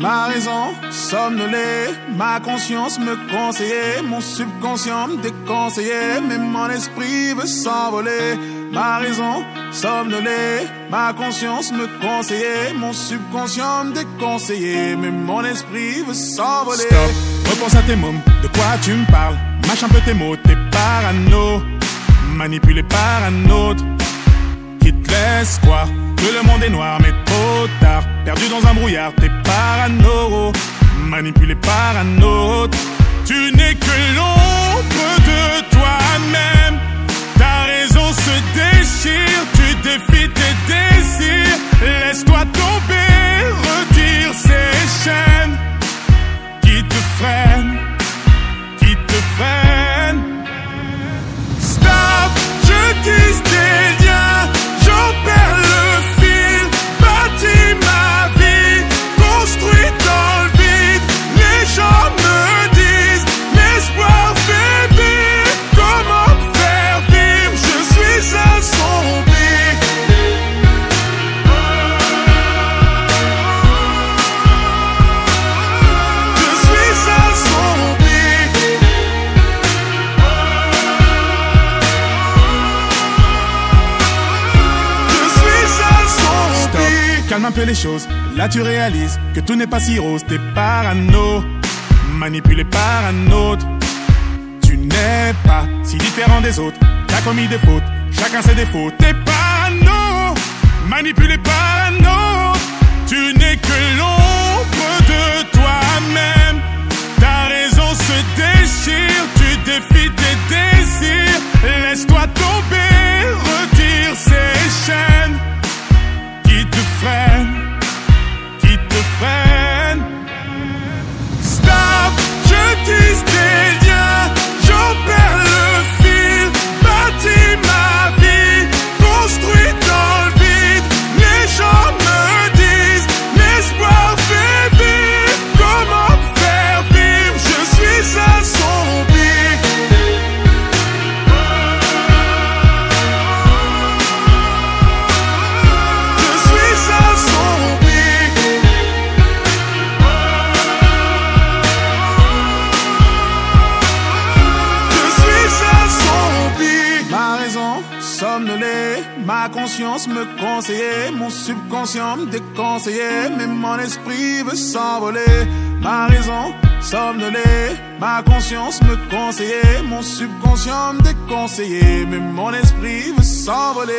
raison somnolée, ma conscience me conseillait, mon subconscient me déconseillait, mais mon esprit veut s'envoler. Ma raison somnolée, ma conscience me conseillait, mon subconscient me déconseillait, mais mon esprit veut s'envoler. Stop, repense à tes mômes, de quoi tu me parles? Mâche un peu tes mots, t'es parano, manipulé par un autre qui te laisse croire que le monde est noir, mais tard. Perdu dans un brouillard, t'es parano, manipulé par un autre. Tu n'es que l'ombre de toi-même. Ta raison se déchire, assombri. Stop, calme un peu les choses. Là, tu réalises que tout n'est pas si rose. T'es parano, manipulé par un autre. Tu n'es pas si différent des autres. T'as commis des fautes, chacun ses défauts. T'es parano, manipulé par raison somnolée, ma conscience me conseillait, mon subconscient me déconseillait, mais mon esprit veut s'envoler. Ma raison somnolée, ma conscience me conseillait, mon subconscient me déconseillait, mais mon esprit veut s'envoler.